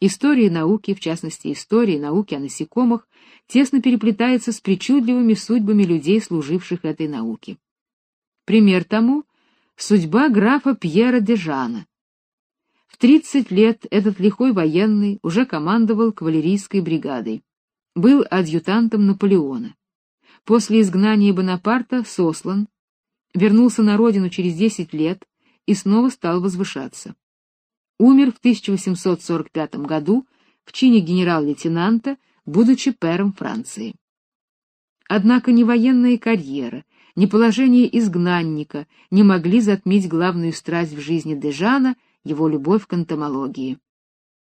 История науки, в частности история науки о насекомых, тесно переплетается с причудливыми судьбами людей, служивших этой науке. Пример тому — судьба графа Пьера де Жана. В 30 лет этот лихой военный уже командовал кавалерийской бригадой, был адъютантом Наполеона. После изгнания Бонапарта сослан, вернулся на родину через 10 лет и снова стал возвышаться. Умер в 1845 году в чине генерал-лейтенанта, будучи пэром Франции. Однако ни военная карьера, ни положение изгнанника не могли затмить главную страсть в жизни Дежана, его любовь к энтомологии.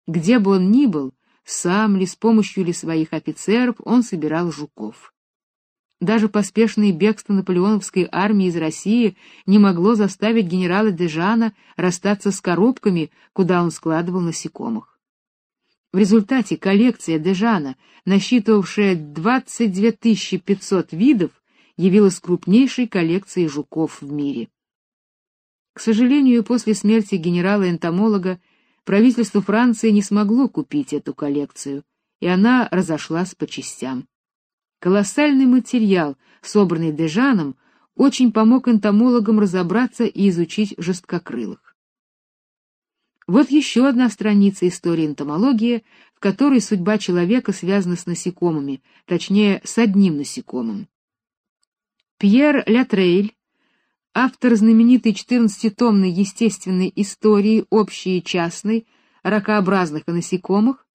Где бы он ни был, сам ли, с помощью ли своих офицеров, он собирал жуков. Даже поспешное бегство наполеоновской армии из России не могло заставить генерала Дежана расстаться с коробками, куда он складывал насекомых. В результате коллекция Дежана, насчитывавшая 22 500 видов, явилась крупнейшей коллекцией жуков в мире. К сожалению, после смерти генерала-энтомолога правительство Франции не смогло купить эту коллекцию, и она разошлась по частям. Колоссальный материал, собранный Дежаном, очень помог энтомологам разобраться и изучить жесткокрылых. Вот еще одна страница истории энтомологии, в которой судьба человека связана с насекомыми, точнее, с одним насекомым. Пьер Лятрейль, автор знаменитой 14-томной естественной истории общей и частной ракообразных и насекомых,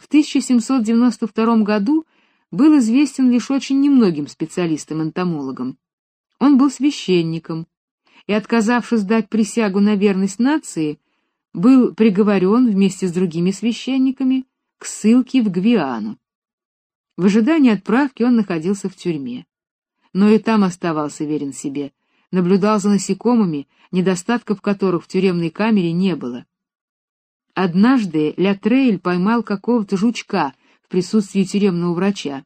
в 1792 году был известен лишь очень немногим специалистам-энтомологам. Он был священником и, отказавшись дать присягу на верность нации, был приговорен вместе с другими священниками к ссылке в Гвиану. В ожидании отправки он находился в тюрьме, но и там оставался верен себе, наблюдал за насекомыми, недостатков которых в тюремной камере не было. Однажды Ля поймал какого-то жучка присутствии тюремного врача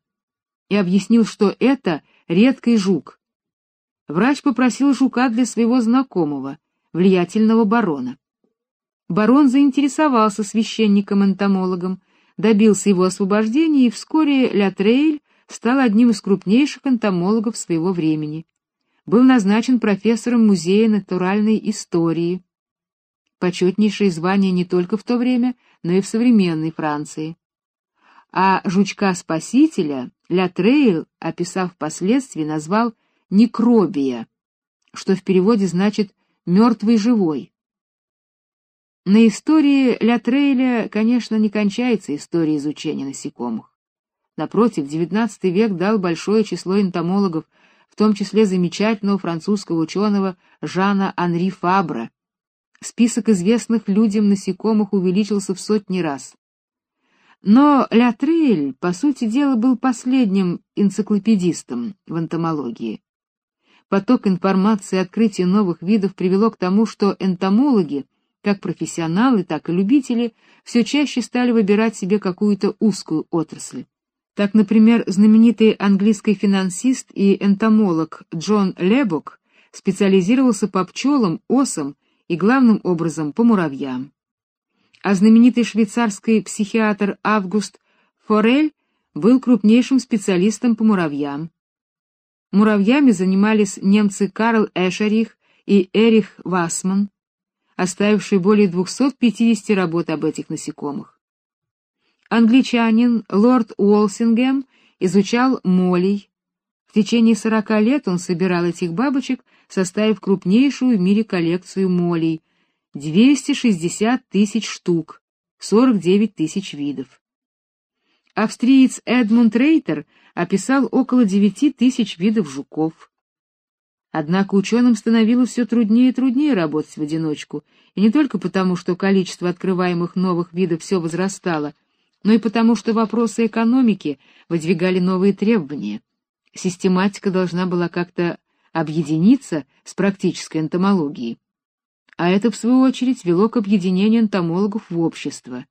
и объяснил, что это редкий жук. Врач попросил жука для своего знакомого, влиятельного барона. Барон заинтересовался священником-энтомологом, добился его освобождения, и вскоре Лятрейль стал одним из крупнейших энтомологов своего времени. Был назначен профессором музея натуральной истории. Почетнейшее звание не только в то время, но и в современной Франции а жучка-спасителя Лятрейл, описав впоследствии, назвал некробия, что в переводе значит «мертвый живой». На истории Лятрейля, конечно, не кончается история изучения насекомых. Напротив, XIX век дал большое число энтомологов, в том числе замечательного французского ученого Жана Анри Фабра. Список известных людям насекомых увеличился в сотни раз. Но Лятрель, по сути дела, был последним энциклопедистом в энтомологии. Поток информации и открытие новых видов привело к тому, что энтомологи, как профессионалы, так и любители, все чаще стали выбирать себе какую-то узкую отрасль. Так, например, знаменитый английский финансист и энтомолог Джон Лебок специализировался по пчелам, осам и главным образом по муравьям а знаменитый швейцарский психиатр Август Форель был крупнейшим специалистом по муравьям. Муравьями занимались немцы Карл Эшерих и Эрих Вассман, оставившие более 250 работ об этих насекомых. Англичанин лорд Уолсингем изучал молей. В течение 40 лет он собирал этих бабочек, составив крупнейшую в мире коллекцию молей, 260 тысяч штук, 49 тысяч видов. Австриец Эдмунд Рейтер описал около 9 тысяч видов жуков. Однако ученым становилось все труднее и труднее работать в одиночку, и не только потому, что количество открываемых новых видов все возрастало, но и потому, что вопросы экономики выдвигали новые требования. Систематика должна была как-то объединиться с практической энтомологией а это, в свою очередь, вело к объединению энтомологов в общество.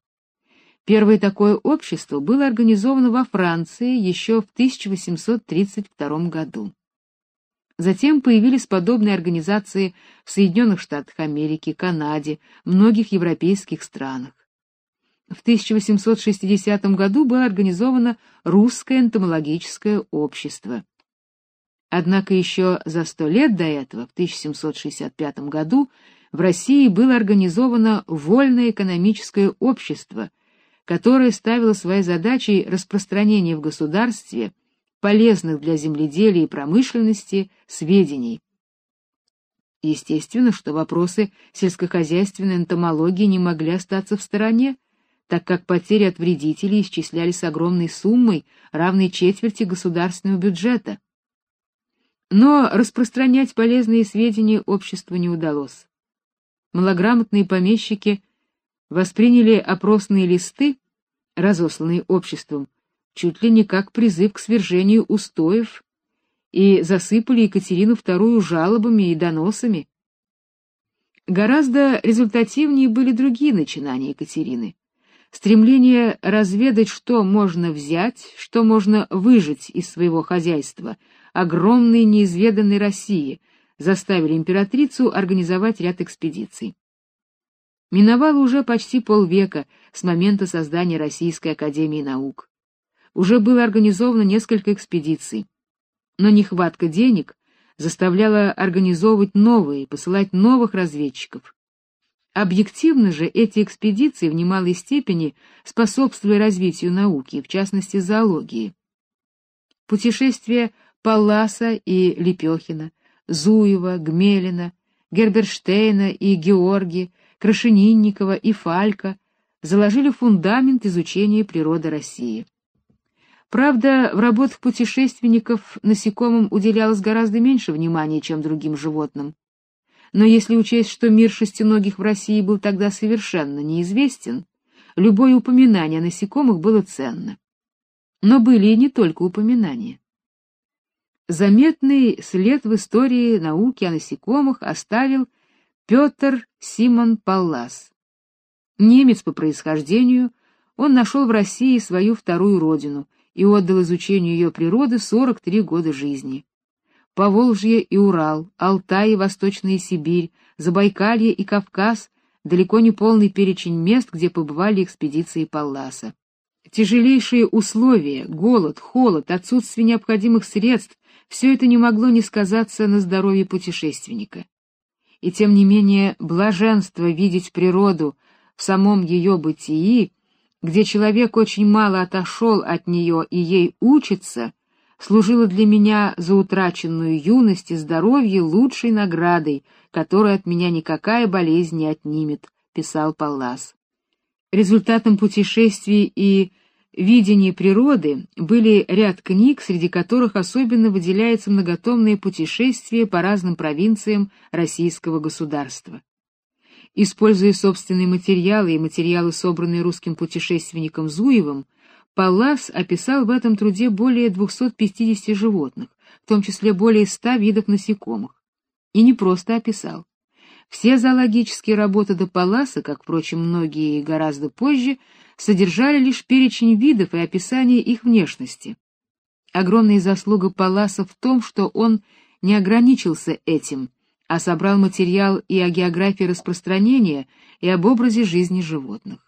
Первое такое общество было организовано во Франции еще в 1832 году. Затем появились подобные организации в Соединенных Штатах Америки, Канаде, многих европейских странах. в 1860 году было организовано Русское энтомологическое общество. Однако еще за сто лет до этого, в 1765 году, в России было организовано Вольное экономическое общество, которое ставило своей задачей распространение в государстве полезных для земледелия и промышленности сведений. Естественно, что вопросы сельскохозяйственной энтомологии не могли остаться в стороне, так как потери от вредителей исчислялись огромной суммой, равной четверти государственного бюджета. Но распространять полезные сведения обществу не удалось. Малограмотные помещики восприняли опросные листы, разосланные обществом, чуть ли не как призыв к свержению устоев, и засыпали Екатерину II жалобами и доносами. Гораздо результативнее были другие начинания Екатерины. Стремление разведать, что можно взять, что можно выжать из своего хозяйства, огромной неизведанной России, заставили императрицу организовать ряд экспедиций. Миновало уже почти полвека с момента создания Российской академии наук. Уже было организовано несколько экспедиций, но нехватка денег заставляла организовывать новые, посылать новых разведчиков. Объективно же эти экспедиции в немалой степени способствовали развитию науки, в частности зоологии. Путешествия Палласа и Лепехина, Зуева, Гмелина, Герберштейна и Георги, Крашенинникова и Фалька заложили фундамент изучения природы России. Правда, в работах путешественников насекомым уделялось гораздо меньше внимания, чем другим животным. Но если учесть, что мир шестиногих в России был тогда совершенно неизвестен, любое упоминание о насекомых было ценно. Но были и не только упоминания. Заметный след в истории науки о насекомых оставил Петр Симон Паллас. Немец по происхождению, он нашел в России свою вторую родину и отдал изучению ее природы 43 года жизни. Поволжье и Урал, Алтай и Восточная Сибирь, Забайкалье и Кавказ — далеко не полный перечень мест, где побывали экспедиции Палласа. Тяжелейшие условия, голод, холод, отсутствие необходимых средств — все это не могло не сказаться на здоровье путешественника. И тем не менее блаженство видеть природу в самом ее бытии, где человек очень мало отошел от нее и ей учится — служила для меня за утраченную юность и здоровье лучшей наградой, которую от меня никакая болезнь не отнимет, писал Паллас. Результатом путешествий и видения природы были ряд книг, среди которых особенно выделяется многотомное путешествие по разным провинциям российского государства. Используя собственные материалы и материалы, собранные русским путешественником Зуевым, Паллас описал в этом труде более 250 животных, в том числе более 100 видов насекомых. И не просто описал. Все зоологические работы до Палласа, как, впрочем, многие гораздо позже, содержали лишь перечень видов и описание их внешности. Огромная заслуга Палласа в том, что он не ограничился этим, а собрал материал и о географии распространения, и об образе жизни животных.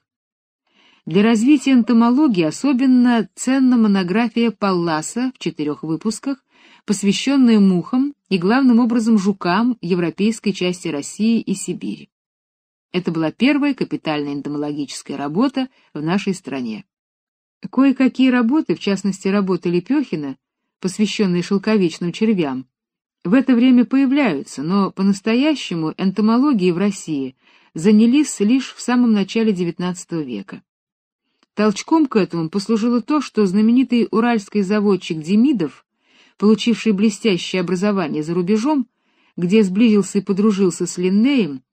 Для развития энтомологии особенно ценна монография Палласа в четырех выпусках, посвященная мухам и главным образом жукам европейской части России и Сибири. Это была первая капитальная энтомологическая работа в нашей стране. Кое-какие работы, в частности работы Лепехина, посвященные шелковичным червям, в это время появляются, но по-настоящему энтомологией в России занялись лишь в самом начале XIX века. Толчком к этому послужило то, что знаменитый уральский заводчик Демидов, получивший блестящее образование за рубежом, где сблизился и подружился с Линнеем,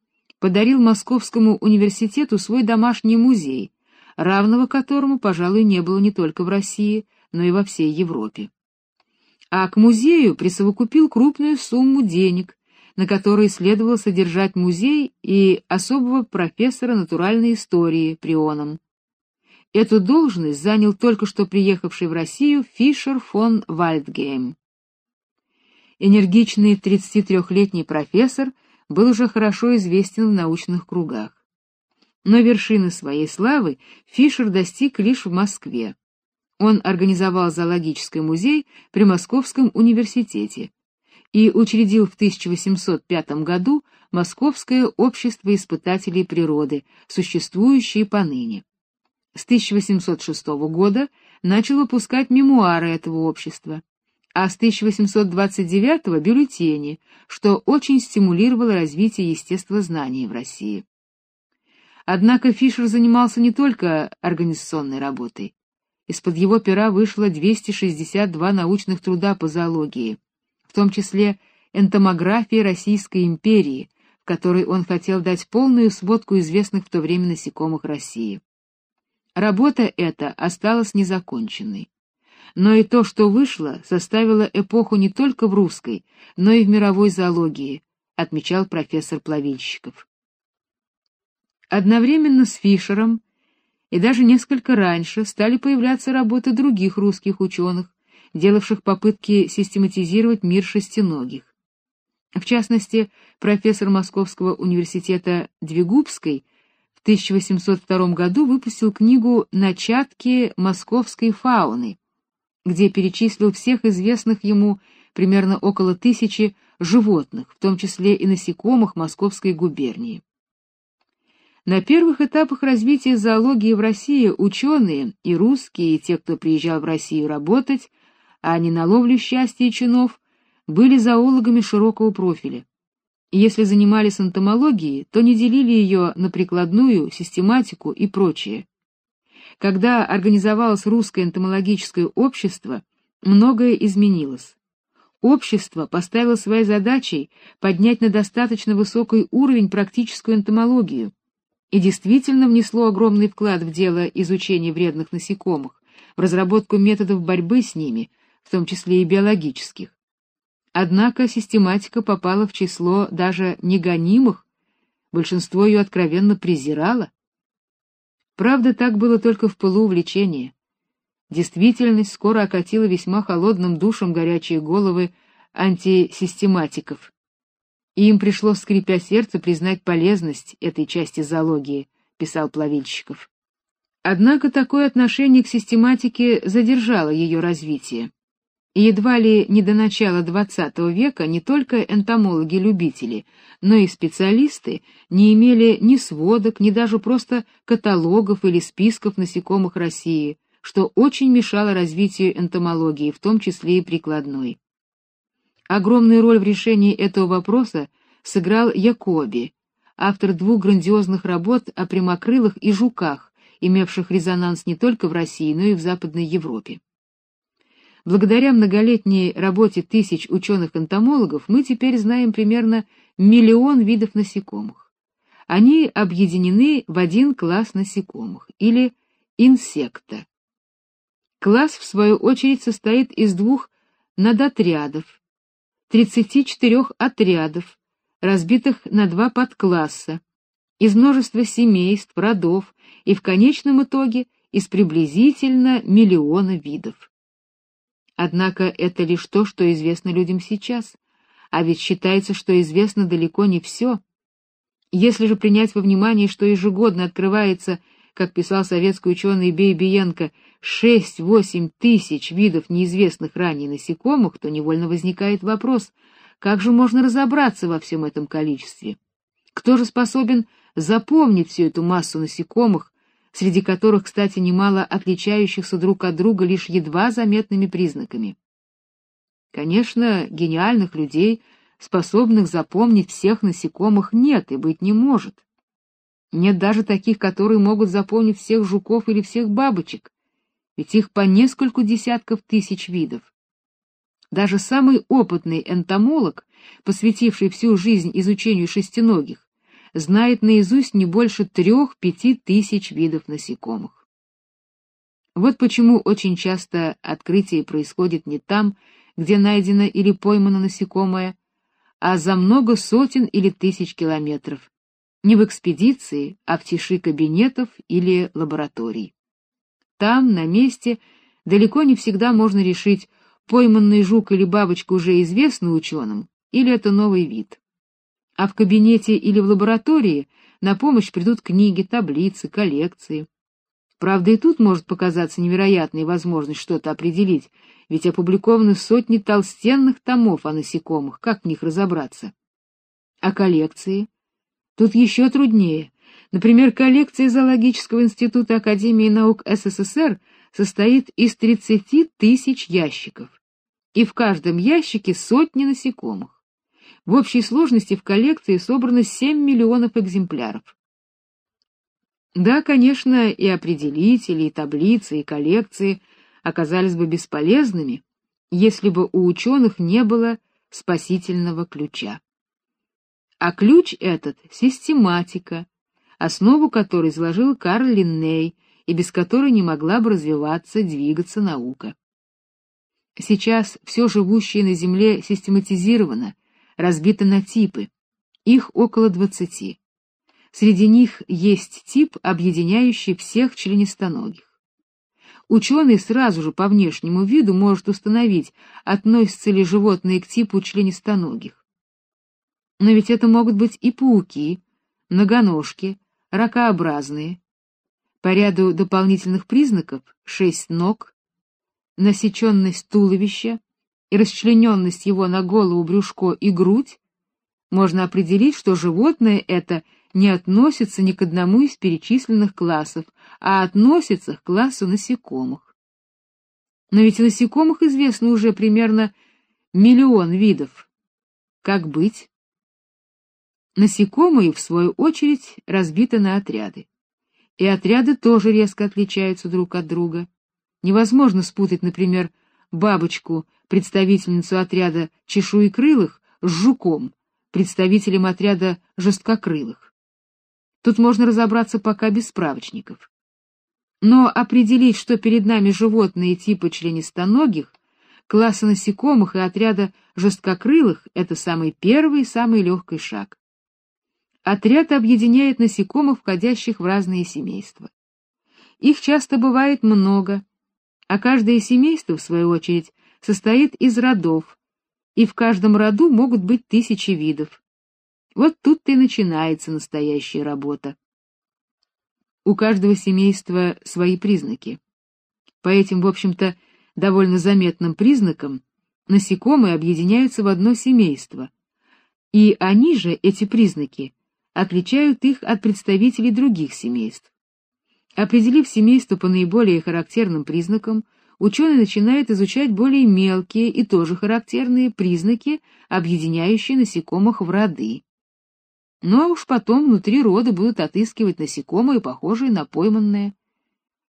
подарил Московскому университету свой домашний музей, равного которому, пожалуй, не было не только в России, но и во всей Европе. А к музею присовокупил крупную сумму денег, на которые следовало содержать музей и особого профессора натуральной истории при оном. Эту должность занял только что приехавший в Россию Фишер фон Вальдгейм. Энергичный 33-летний профессор был уже хорошо известен в научных кругах. Но вершины своей славы Фишер достиг лишь в Москве. Он организовал зоологический музей при Московском университете и учредил в 1805 году Московское общество испытателей природы, существующее поныне. С 1806 года начал выпускать мемуары этого общества, а с 1829 бюллетени, что очень стимулировало развитие естествознания в России. Однако Фишер занимался не только организационной работой. Из-под его пера вышло 262 научных труда по зоологии, в том числе энтомография Российской империи, в которой он хотел дать полную сводку известных в то время насекомых России. Работа эта осталась незаконченной. Но и то, что вышло, составило эпоху не только в русской, но и в мировой зоологии, отмечал профессор Плавильщиков. Одновременно с Фишером и даже несколько раньше стали появляться работы других русских ученых, делавших попытки систематизировать мир шестиногих. В частности, профессор Московского университета Двигубской в 1802 году выпустил книгу Начатки московской фауны, где перечислил всех известных ему примерно около тысячи животных, в том числе и насекомых Московской губернии. На первых этапах развития зоологии в России ученые, и русские, и те, кто приезжал в Россию работать, а не на ловлю счастья и чинов, были зоологами широкого профиля. Если занимались энтомологией, то не делили ее на прикладную, систематику и прочее. Когда организовалось русское энтомологическое общество, многое изменилось. Общество поставило своей задачей поднять на достаточно высокий уровень практическую энтомологию, и действительно внесло огромный вклад в дело изучения вредных насекомых, в разработку методов борьбы с ними, в том числе и биологических. Однако систематика попала в число даже негонимых, большинство ее откровенно презирало. Правда, так было только в пылу увлечения. Действительность скоро окатила весьма холодным душем горячие головы антисистематиков и им пришлось, скрипя сердце, признать полезность этой части зоологии, писал Плавильщиков. Однако такое отношение к систематике задержало ее развитие. Едва ли не до начала XX века не только энтомологи-любители, но и специалисты не имели ни сводок, ни даже просто каталогов или списков насекомых России, что очень мешало развитию энтомологии, в том числе и прикладной. Огромную роль в решении этого вопроса сыграл Якоби, автор двух грандиозных работ о прямокрылых и жуках, имевших резонанс не только в России, но и в Западной Европе. Благодаря многолетней работе тысяч ученых-энтомологов мы теперь знаем примерно миллион видов насекомых. Они объединены в один класс насекомых или инсекта. Класс в свою очередь состоит из двух надотрядов 34 отрядов, разбитых на два подкласса, из множества семейств, родов и в конечном итоге из приблизительно миллиона видов. Однако это лишь то, что известно людям сейчас, а ведь считается, что известно далеко не все. Если же принять во внимание, что ежегодно открывается, как писал советский ученый Бейбиенко, 6-8 тысяч видов неизвестных ранее насекомых, то невольно возникает вопрос, как же можно разобраться во всем этом количестве? Кто же способен запомнить всю эту массу насекомых, среди которых, кстати, немало отличающихся друг от друга лишь едва заметными признаками? Конечно, гениальных людей, способных запомнить всех насекомых, нет и быть не может. Нет даже таких, которые могут запомнить всех жуков или всех бабочек ведь их по нескольку десятков тысяч видов. Даже самый опытный энтомолог, посвятивший всю жизнь изучению шестиногих, знает наизусть не больше трех-пяти тысяч видов насекомых. Вот почему очень часто открытие происходит не там, где найдено или поймано насекомое, а за много сотен или тысяч километров, не в экспедиции, а в тиши кабинетов или лабораторий. Там, на месте, далеко не всегда можно решить, пойманный жук или бабочка уже известны ученым, или это новый вид. А в кабинете или в лаборатории на помощь придут книги, таблицы, коллекции. Правда, и тут может показаться невероятной возможность что-то определить, ведь опубликованы сотни толстенных томов о насекомых, как в них разобраться? А коллекции? Тут еще труднее. Например, коллекция Зоологического института Академии наук СССР состоит из 30 тысяч ящиков, и в каждом ящике сотни насекомых. В общей сложности в коллекции собрано 7 миллионов экземпляров. Да, конечно, и определители, и таблицы, и коллекции оказались бы бесполезными, если бы у ученых не было спасительного ключа. А ключ этот — систематика, основу которой изложил Карл Линней и без которой не могла бы развиваться, двигаться наука. Сейчас все живущее на Земле систематизировано, разбито на типы. Их около двадцати. Среди них есть тип, объединяющий всех членистоногих. Ученый сразу же по внешнему виду может установить, относятся ли животные к типу членистоногих. Но ведь это могут быть и пауки, многоножки, ракообразные. По ряду дополнительных признаков шесть ног, насеченность туловища и расчлененность его на голову, брюшко и грудь, можно определить, что животное это не относится ни к одному из перечисленных классов, а относится к классу насекомых. Но ведь насекомых известно уже примерно миллион видов. Как быть? Насекомые, в свою очередь, разбиты на отряды. И отряды тоже резко отличаются друг от друга. Невозможно спутать, например, бабочку, представительницу отряда чешуекрылых, с жуком, представителем отряда жесткокрылых. Тут можно разобраться пока без справочников. Но определить, что перед нами животные типа членистоногих, класса насекомых и отряда жесткокрылых это самый первый и самый легкий шаг. Отряд объединяет насекомых, входящих в разные семейства. Их часто бывает много, а каждое семейство, в свою очередь, состоит из родов, и в каждом роду могут быть тысячи видов. Вот тут-то и начинается настоящая работа. У каждого семейства свои признаки. По этим, в общем-то, довольно заметным признакам насекомые объединяются в одно семейство. И они же, эти признаки, отличают их от представителей других семейств. Определив семейство по наиболее характерным признакам, ученый начинает изучать более мелкие и тоже характерные признаки, объединяющие насекомых в роды. Ну а уж потом внутри рода будут отыскивать насекомые, похожие на пойманные.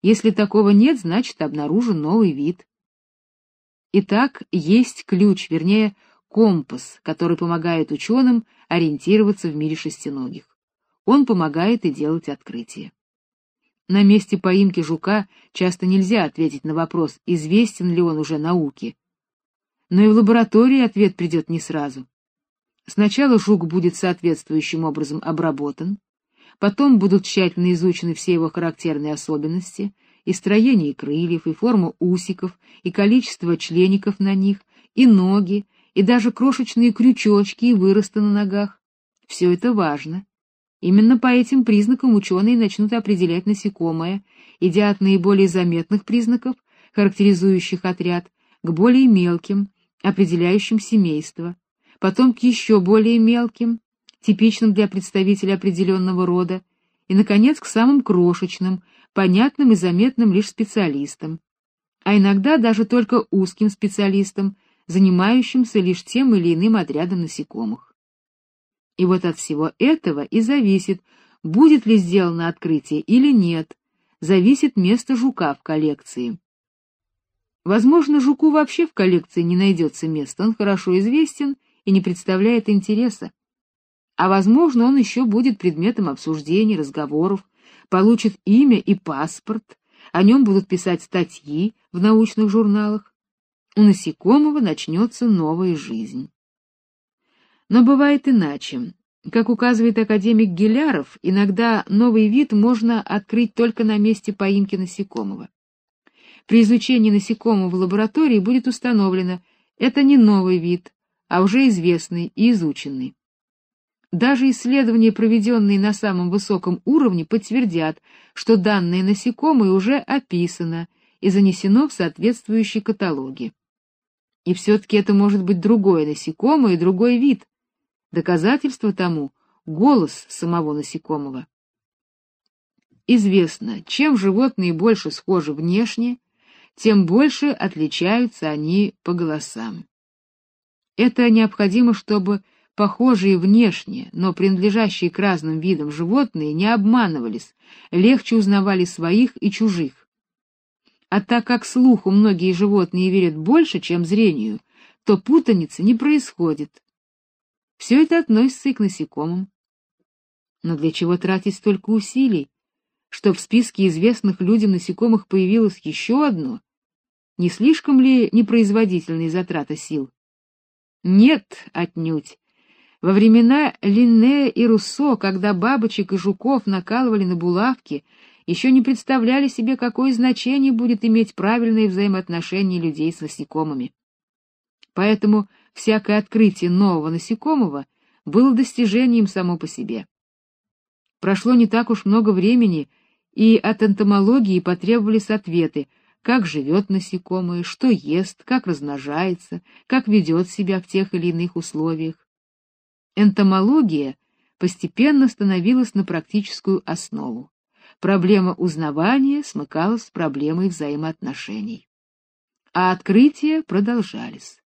Если такого нет, значит обнаружен новый вид. Итак, есть ключ, вернее, компас, который помогает ученым ориентироваться в мире шестиногих. Он помогает и делать открытия. На месте поимки жука часто нельзя ответить на вопрос, известен ли он уже науке. Но и в лаборатории ответ придет не сразу. Сначала жук будет соответствующим образом обработан, потом будут тщательно изучены все его характерные особенности, и строение крыльев, и форма усиков, и количество члеников на них, и ноги, и даже крошечные крючочки и выросты на ногах. Все это важно. Именно по этим признакам ученые начнут определять насекомое, идя от наиболее заметных признаков, характеризующих отряд, к более мелким, определяющим семейство, потом к еще более мелким, типичным для представителя определенного рода, и, наконец, к самым крошечным, понятным и заметным лишь специалистам, а иногда даже только узким специалистам, занимающимся лишь тем или иным отрядом насекомых. И вот от всего этого и зависит, будет ли сделано открытие или нет, зависит место жука в коллекции. Возможно, жуку вообще в коллекции не найдется места, он хорошо известен и не представляет интереса. А возможно, он еще будет предметом обсуждений, разговоров, получит имя и паспорт, о нем будут писать статьи в научных журналах у насекомого начнется новая жизнь. Но бывает иначе. Как указывает академик Гиляров, иногда новый вид можно открыть только на месте поимки насекомого. При изучении насекомого в лаборатории будет установлено, это не новый вид, а уже известный и изученный. Даже исследования, проведенные на самом высоком уровне, подтвердят, что данное насекомое уже описано и занесено в соответствующие каталоги. И все-таки это может быть другое насекомое и другой вид. Доказательство тому — голос самого насекомого. Известно, чем животные больше схожи внешне, тем больше отличаются они по голосам. Это необходимо, чтобы похожие внешне, но принадлежащие к разным видам животные не обманывались, легче узнавали своих и чужих. А так как слуху многие животные верят больше, чем зрению, то путаницы не происходит. Все это относится к насекомым. Но для чего тратить столько усилий, что в списке известных людям насекомых появилось еще одно? Не слишком ли непроизводительные затраты сил? Нет, отнюдь. Во времена Линнея и Руссо, когда бабочек и жуков накалывали на булавки, еще не представляли себе, какое значение будет иметь правильное взаимоотношение людей с насекомыми. Поэтому всякое открытие нового насекомого было достижением само по себе. Прошло не так уж много времени, и от энтомологии потребовались ответы, как живет насекомое, что ест, как размножается, как ведет себя в тех или иных условиях энтомология постепенно становилась на практическую основу. Проблема узнавания смыкалась с проблемой взаимоотношений. А открытия продолжались.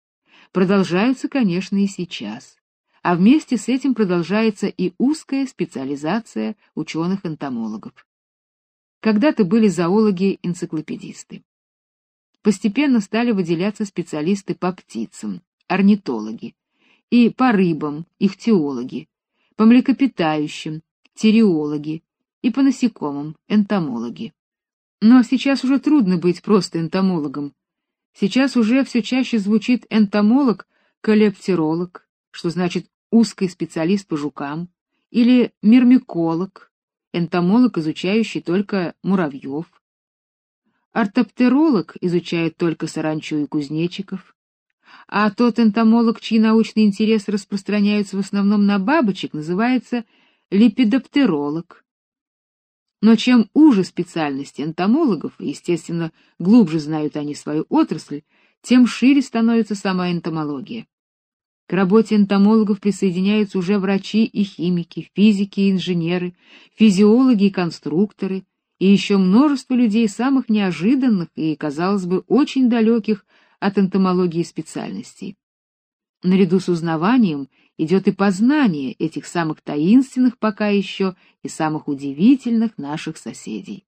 Продолжаются, конечно, и сейчас. А вместе с этим продолжается и узкая специализация ученых-энтомологов. Когда-то были зоологи-энциклопедисты. Постепенно стали выделяться специалисты по птицам, орнитологи, и по рыбам, их теологи, по млекопитающим, териологи, и по насекомым, энтомологи. Но сейчас уже трудно быть просто энтомологом. Сейчас уже все чаще звучит энтомолог, колептеролог, что значит узкий специалист по жукам, или мирмиколог, энтомолог, изучающий только муравьев. Ортоптеролог изучает только саранчу и кузнечиков а тот энтомолог, чьи научные интересы распространяются в основном на бабочек, называется лепидоптеролог. Но чем уже специальность энтомологов, естественно, глубже знают они свою отрасль, тем шире становится сама энтомология. К работе энтомологов присоединяются уже врачи и химики, физики и инженеры, физиологи и конструкторы, и еще множество людей самых неожиданных и, казалось бы, очень далеких от энтомологии специальностей. Наряду с узнаванием идет и познание этих самых таинственных пока еще и самых удивительных наших соседей.